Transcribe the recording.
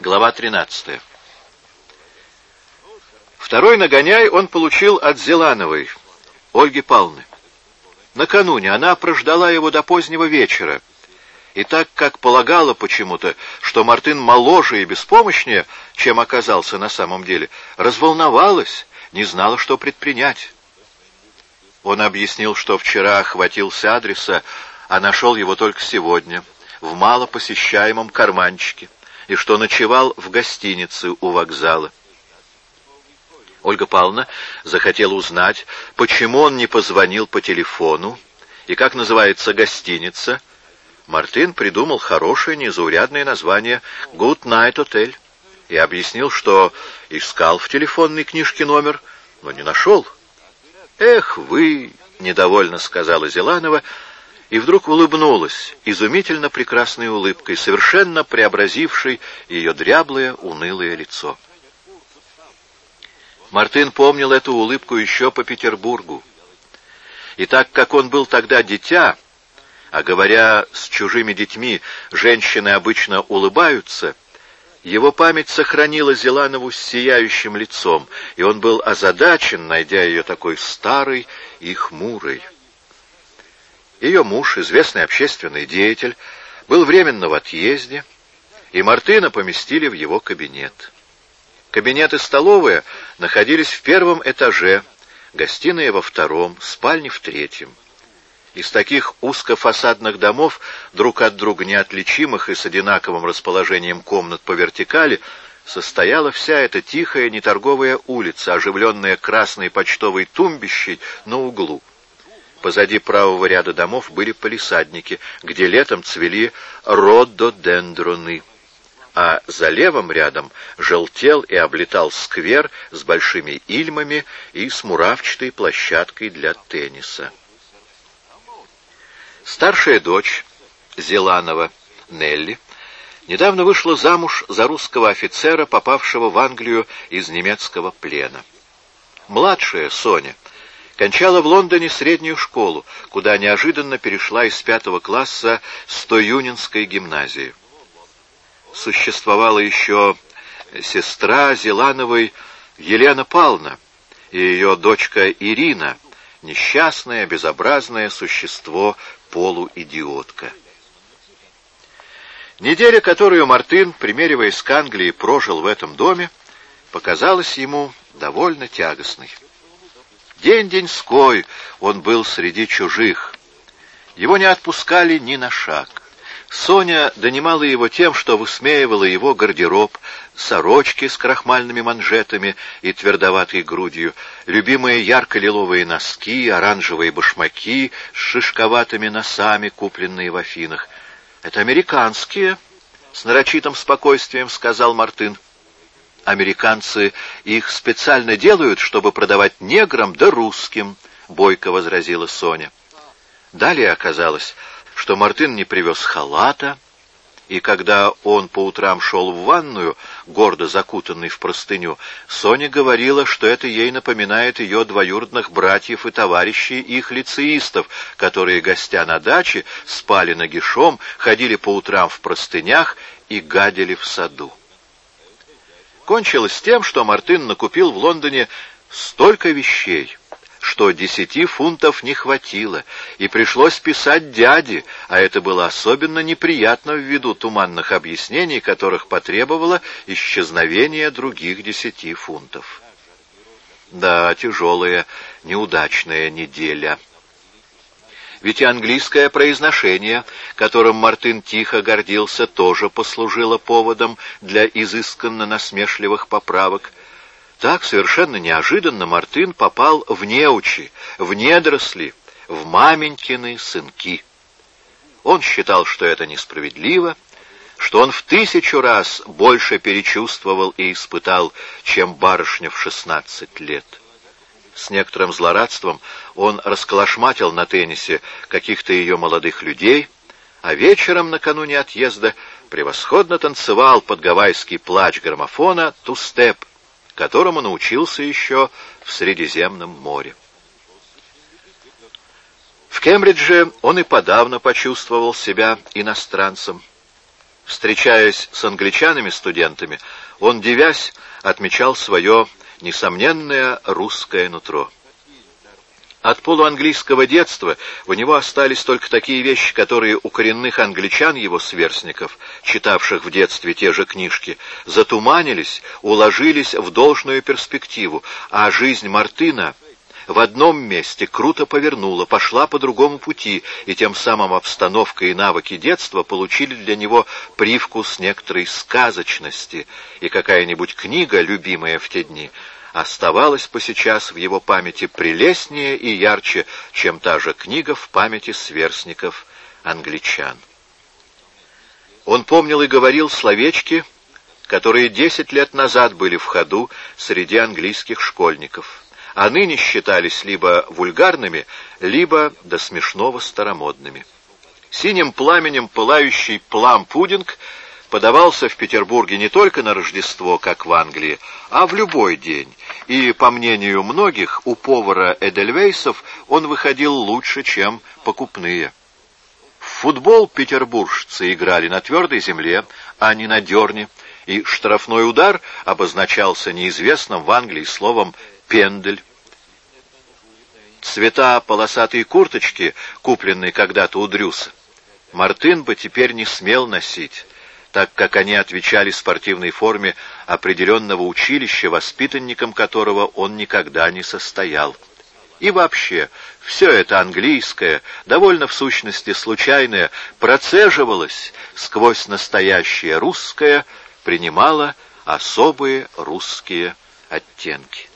Глава 13. Второй нагоняй он получил от Зелановой, Ольги Павловны. Накануне она прождала его до позднего вечера, и так как полагала почему-то, что Мартын моложе и беспомощнее, чем оказался на самом деле, разволновалась, не знала, что предпринять. Он объяснил, что вчера охватился адреса, а нашел его только сегодня, в малопосещаемом карманчике и что ночевал в гостинице у вокзала. Ольга Павловна захотела узнать, почему он не позвонил по телефону и как называется гостиница. Мартин придумал хорошее, незаурядное название «Good Night Hotel» и объяснил, что искал в телефонной книжке номер, но не нашел. «Эх вы!» — недовольно сказала Зеланова — и вдруг улыбнулась изумительно прекрасной улыбкой, совершенно преобразившей ее дряблое, унылое лицо. Мартын помнил эту улыбку еще по Петербургу. И так как он был тогда дитя, а говоря с чужими детьми, женщины обычно улыбаются, его память сохранила Зеланову с сияющим лицом, и он был озадачен, найдя ее такой старой и хмурой. Ее муж, известный общественный деятель, был временно в отъезде, и Мартына поместили в его кабинет. Кабинет и столовая находились в первом этаже, гостиная во втором, спальни в третьем. Из таких узкофасадных домов, друг от друга неотличимых и с одинаковым расположением комнат по вертикали, состояла вся эта тихая неторговая улица, оживленная красной почтовой тумбищей на углу. Позади правого ряда домов были палисадники, где летом цвели рододендроны, а за левым рядом желтел и облетал сквер с большими ильмами и с муравчатой площадкой для тенниса. Старшая дочь Зеланова, Нелли, недавно вышла замуж за русского офицера, попавшего в Англию из немецкого плена. Младшая, Соня, — Кончала в Лондоне среднюю школу, куда неожиданно перешла из пятого класса Стоюнинской гимназии. Существовала еще сестра Зелановой Елена Павловна и ее дочка Ирина, несчастное, безобразное существо, полуидиотка. Неделя, которую Мартын, примериваясь к Англии, прожил в этом доме, показалась ему довольно тягостной. День-деньской он был среди чужих. Его не отпускали ни на шаг. Соня донимала его тем, что высмеивала его гардероб, сорочки с крахмальными манжетами и твердоватой грудью, любимые ярко-лиловые носки, оранжевые башмаки с шишковатыми носами, купленные в Афинах. «Это американские», — с нарочитым спокойствием сказал Мартын. Американцы их специально делают, чтобы продавать неграм да русским, — бойко возразила Соня. Далее оказалось, что Мартын не привез халата, и когда он по утрам шел в ванную, гордо закутанный в простыню, Соня говорила, что это ей напоминает ее двоюродных братьев и товарищей их лицеистов, которые, гостя на даче, спали нагишом, ходили по утрам в простынях и гадили в саду кончилось тем, что Мартын накупил в Лондоне столько вещей, что десяти фунтов не хватило, и пришлось писать дяде, а это было особенно неприятно ввиду туманных объяснений, которых потребовало исчезновение других десяти фунтов. Да, тяжелая, неудачная неделя. Ведь английское произношение, которым Мартын тихо гордился, тоже послужило поводом для изысканно насмешливых поправок. Так совершенно неожиданно Мартын попал в неучи, в недоросли, в маменькины сынки. Он считал, что это несправедливо, что он в тысячу раз больше перечувствовал и испытал, чем барышня в шестнадцать лет. С некоторым злорадством он расколошматил на теннисе каких-то ее молодых людей, а вечером, накануне отъезда, превосходно танцевал под гавайский плач граммофона «Тустеп», которому научился еще в Средиземном море. В Кембридже он и подавно почувствовал себя иностранцем. Встречаясь с англичанами-студентами, он, девясь, отмечал свое несомненное русское нутро. От полуанглийского детства у него остались только такие вещи, которые у коренных англичан, его сверстников, читавших в детстве те же книжки, затуманились, уложились в должную перспективу, а жизнь Мартына в одном месте круто повернула, пошла по другому пути, и тем самым обстановка и навыки детства получили для него привкус некоторой сказочности, и какая-нибудь книга, любимая в те дни, оставалась по сейчас в его памяти прелестнее и ярче, чем та же книга в памяти сверстников англичан. Он помнил и говорил словечки, которые десять лет назад были в ходу среди английских школьников, а ныне считались либо вульгарными, либо до смешного старомодными. Синим пламенем пылающий плам-пудинг — подавался в Петербурге не только на Рождество, как в Англии, а в любой день, и, по мнению многих, у повара Эдельвейсов он выходил лучше, чем покупные. В футбол петербуржцы играли на твердой земле, а не на дерне, и штрафной удар обозначался неизвестным в Англии словом «пендель». Цвета полосатой курточки, купленной когда-то у Дрюса, Мартын бы теперь не смел носить, так как они отвечали спортивной форме определенного училища, воспитанником которого он никогда не состоял. И вообще, все это английское, довольно в сущности случайное, процеживалось сквозь настоящее русское, принимало особые русские оттенки.